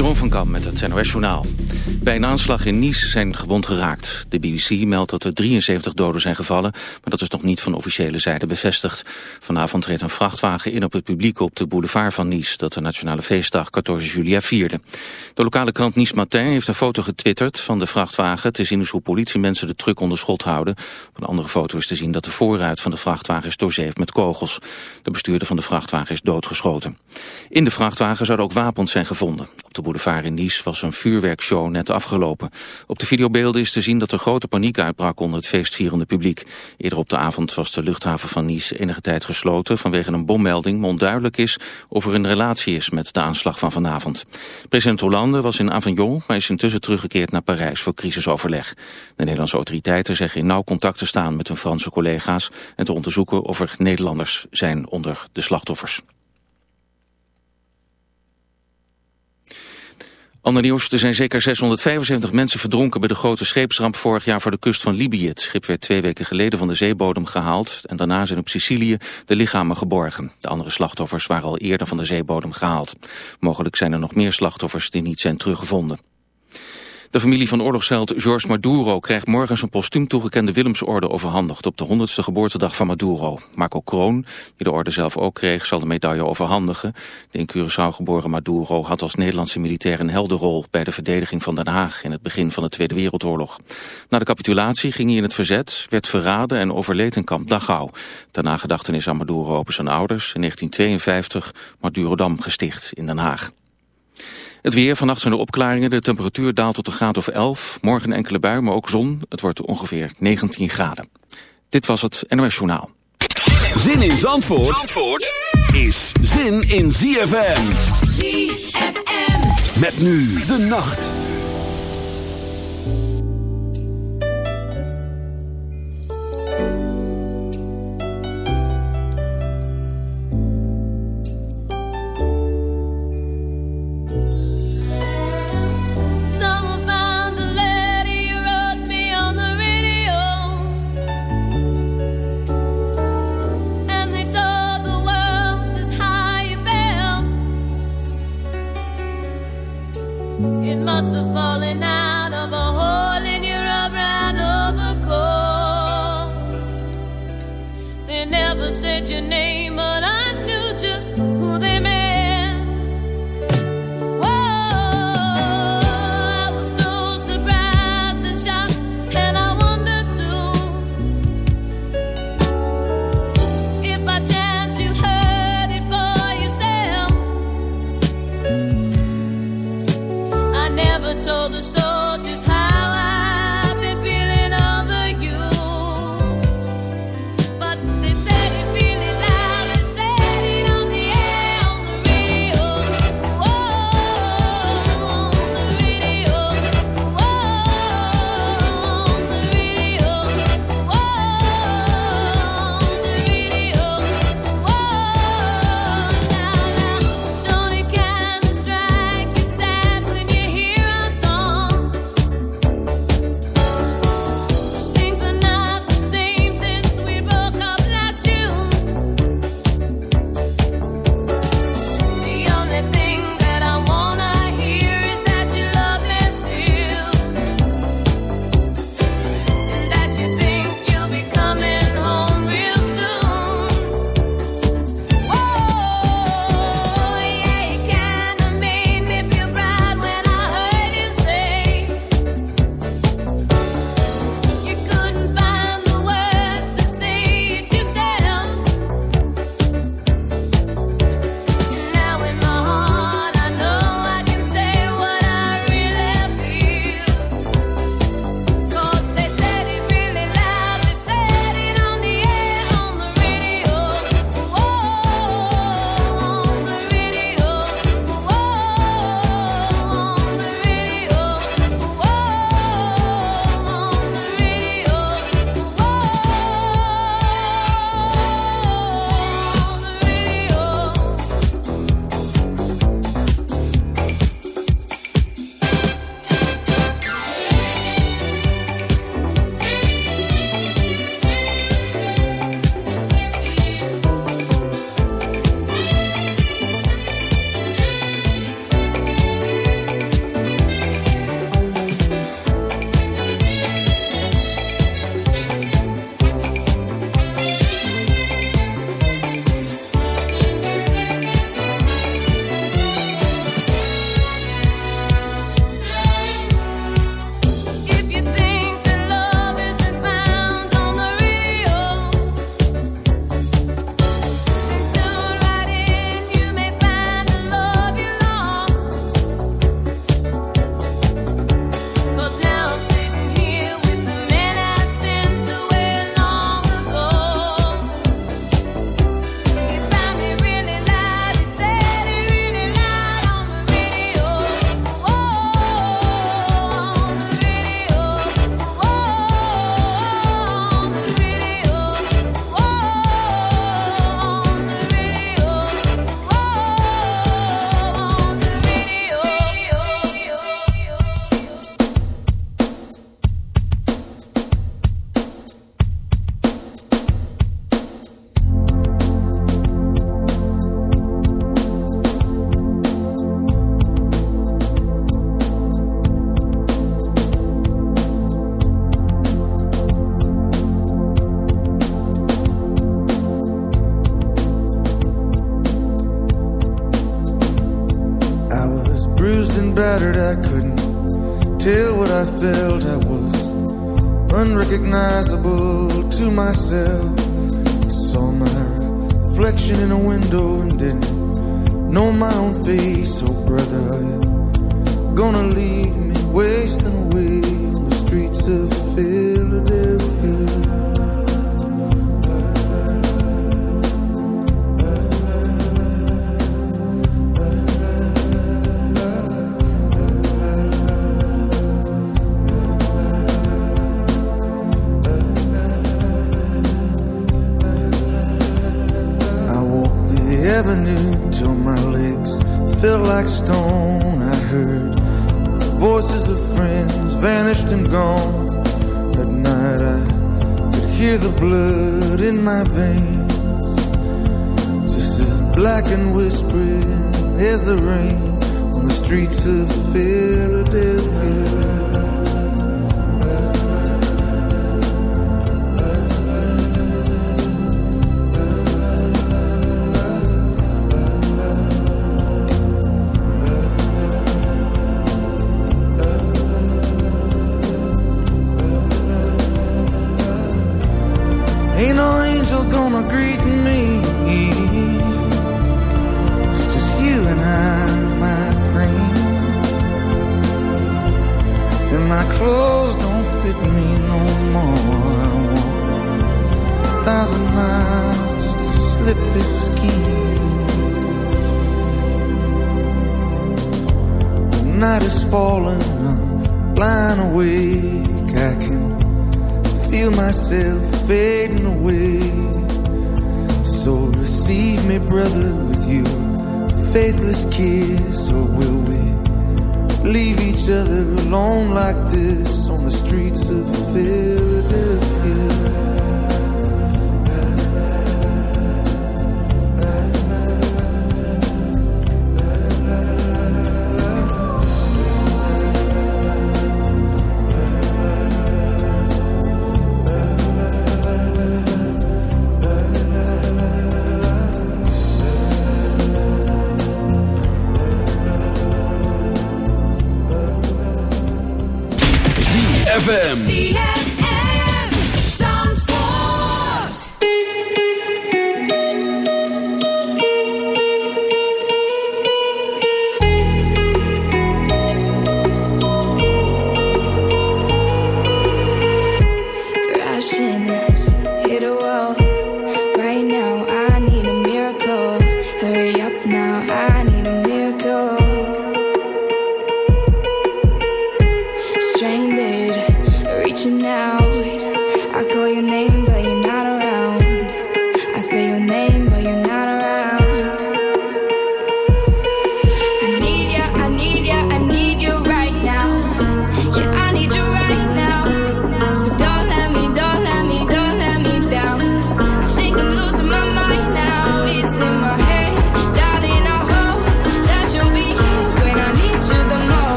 Van Kam met het NOS Journaal. Bij een aanslag in Nice zijn gewond geraakt. De BBC meldt dat er 73 doden zijn gevallen, maar dat is nog niet van officiële zijde bevestigd. Vanavond reed een vrachtwagen in op het publiek op de boulevard van Nice, dat de nationale feestdag 14 juli vierde. De lokale krant Nice Matin heeft een foto getwitterd van de vrachtwagen. Zien is hoe politiemensen de truck onder schot houden. Op een andere foto is te zien dat de voorruit van de vrachtwagen is doorzeefd met kogels. De bestuurder van de vrachtwagen is doodgeschoten. In de vrachtwagen zouden ook wapens zijn gevonden. Op de boulevard in Nice was een vuurwerkshow net afgelopen. Op de videobeelden is te zien dat er grote paniek uitbrak onder het feestvierende publiek. Eerder op de avond was de luchthaven van Nice enige tijd gesloten vanwege een bommelding, maar onduidelijk is of er een relatie is met de aanslag van vanavond. President Hollande was in Avignon, maar is intussen teruggekeerd naar Parijs voor crisisoverleg. De Nederlandse autoriteiten zeggen in nauw contact te staan met hun Franse collega's en te onderzoeken of er Nederlanders zijn onder de slachtoffers. Ander nieuws, er zijn zeker 675 mensen verdronken bij de grote scheepsramp vorig jaar voor de kust van Libië. Het schip werd twee weken geleden van de zeebodem gehaald en daarna zijn op Sicilië de lichamen geborgen. De andere slachtoffers waren al eerder van de zeebodem gehaald. Mogelijk zijn er nog meer slachtoffers die niet zijn teruggevonden. De familie van oorlogsheld George Maduro krijgt morgen zijn postuum toegekende Willemsorde overhandigd op de 100ste geboortedag van Maduro. Marco Kroon, die de orde zelf ook kreeg, zal de medaille overhandigen. De in Curaçao geboren Maduro had als Nederlandse militair een helderrol bij de verdediging van Den Haag in het begin van de Tweede Wereldoorlog. Na de capitulatie ging hij in het verzet, werd verraden en overleed in kamp Dachau. Daarna gedachtenis aan Maduro op zijn ouders, in 1952 Madurodam gesticht in Den Haag. Het weer, vannacht zijn er opklaringen. De temperatuur daalt tot een graad of 11. Morgen enkele bui, maar ook zon. Het wordt ongeveer 19 graden. Dit was het NOS Journaal. Zin in Zandvoort, Zandvoort is zin in ZFM. ZFM. Met nu de nacht. Streets of Philadelphia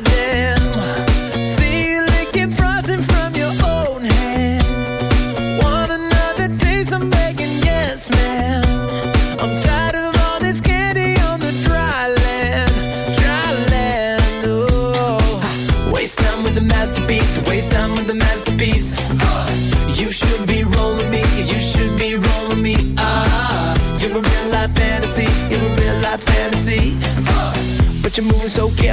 goddamn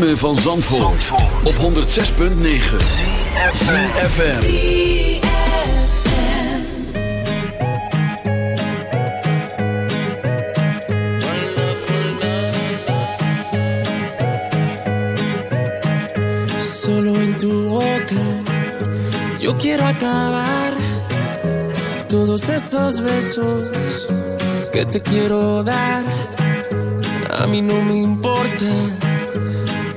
ritme van Zandvoort, Zandvoort. op 106.9 negen. Solo in tu boca Yo quiero acabar Todos esos besos Que te quiero dar A mi no me importa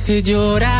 hace llorar.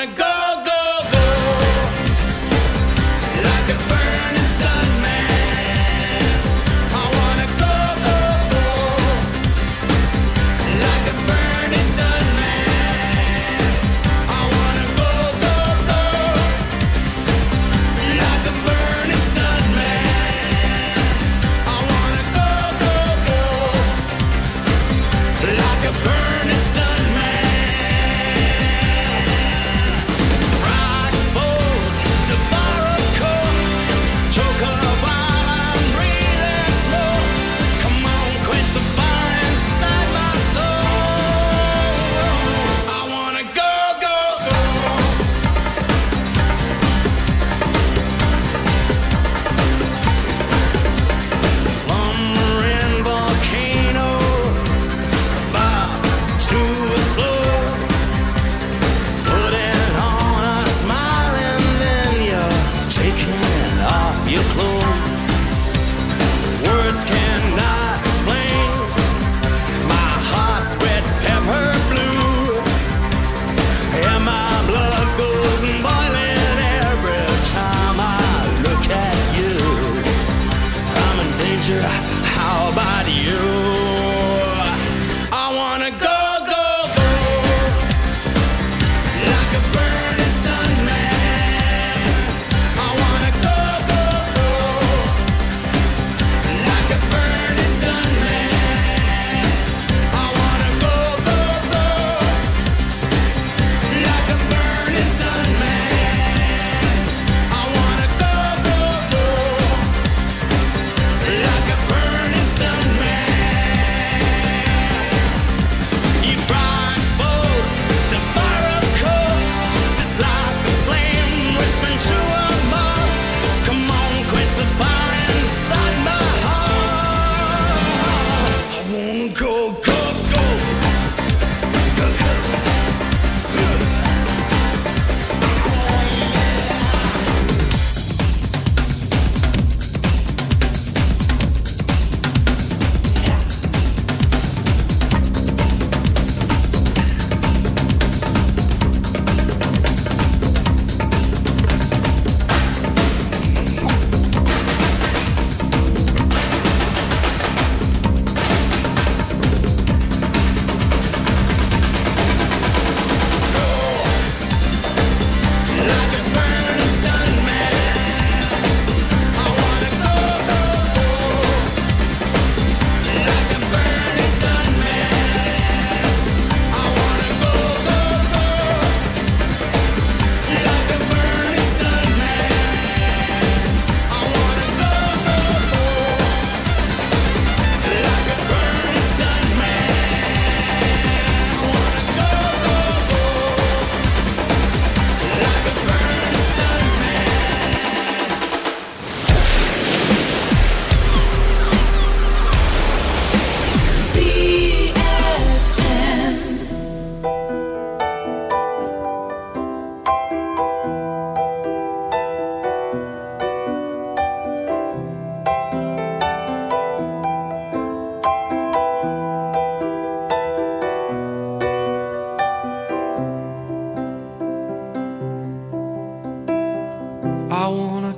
wanna go.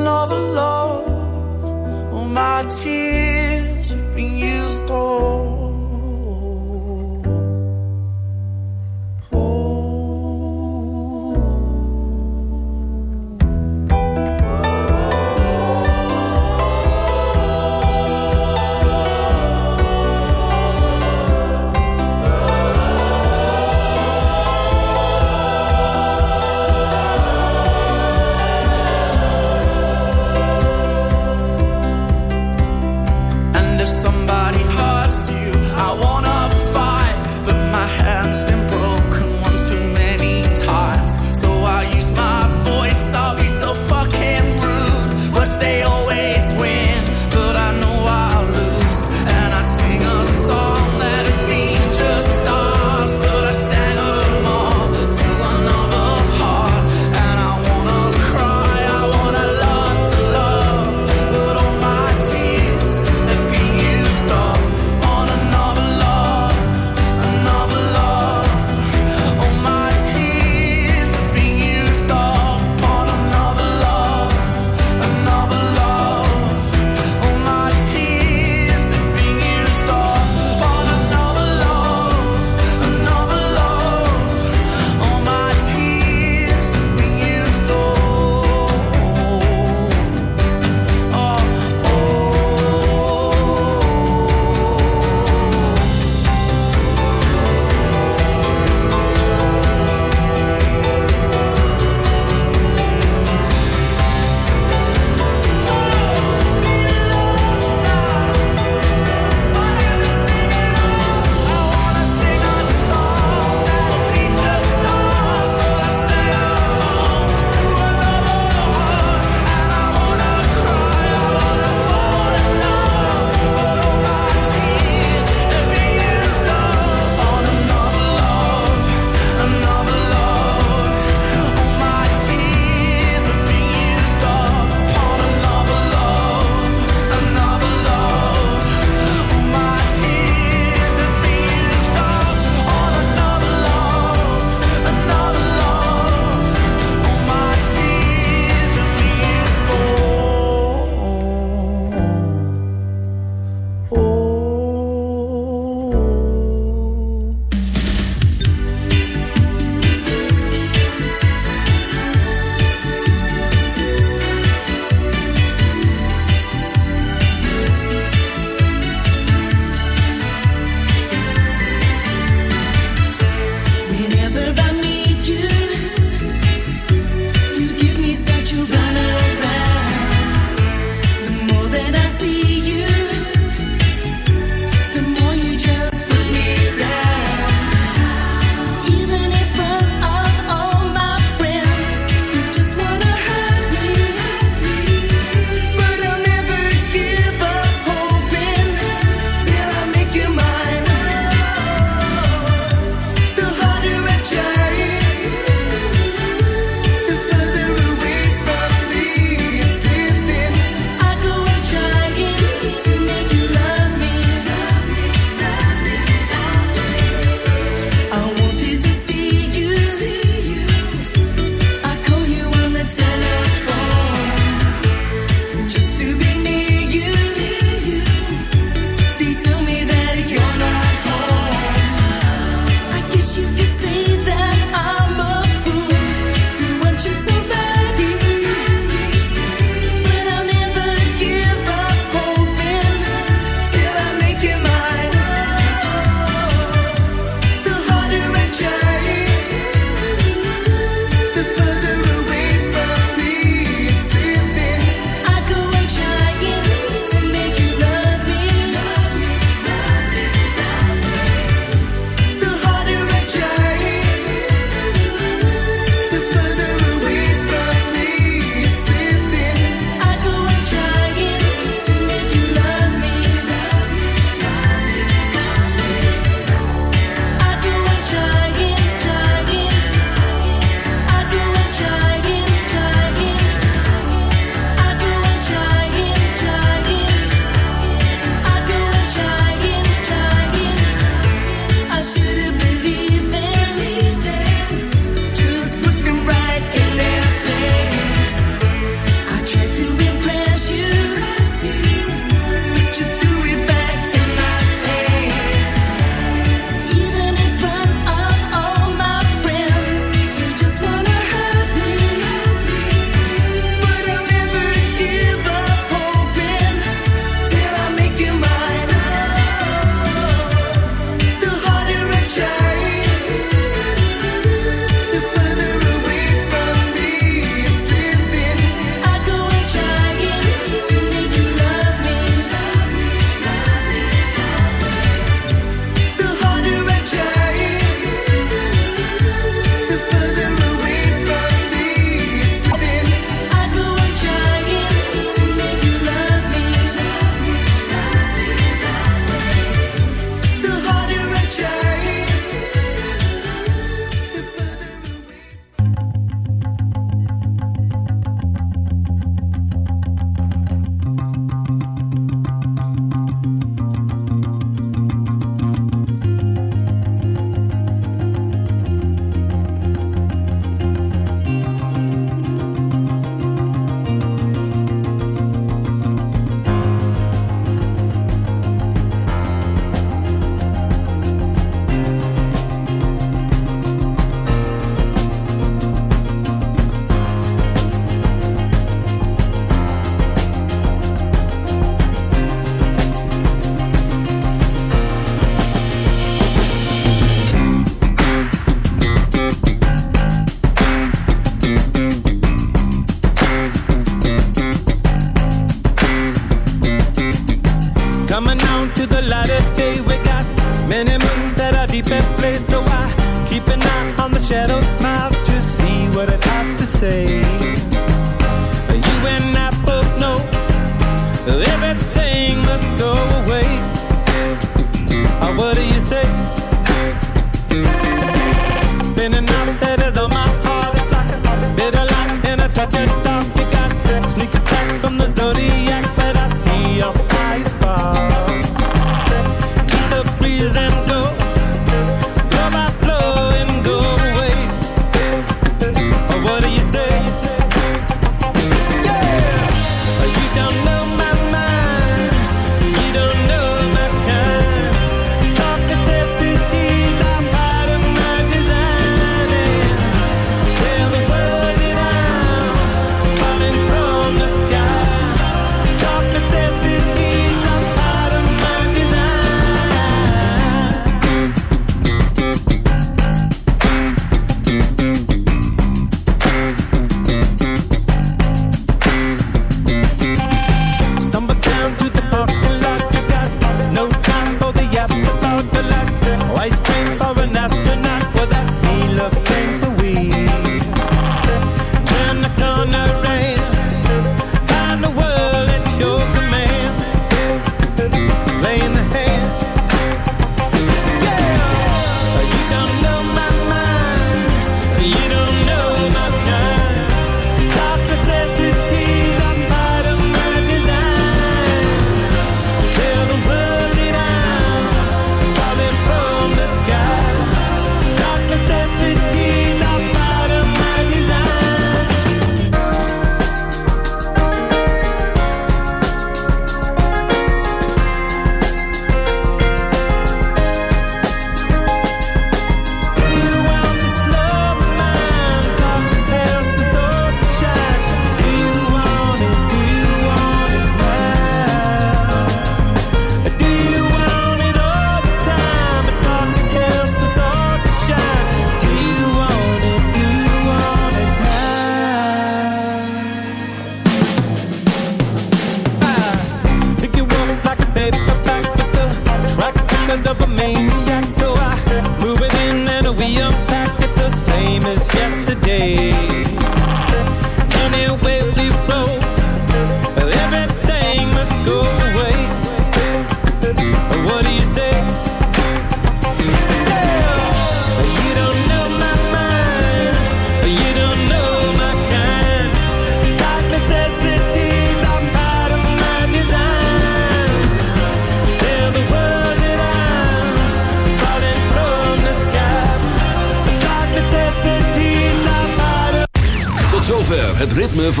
another love. All my tears have been used up.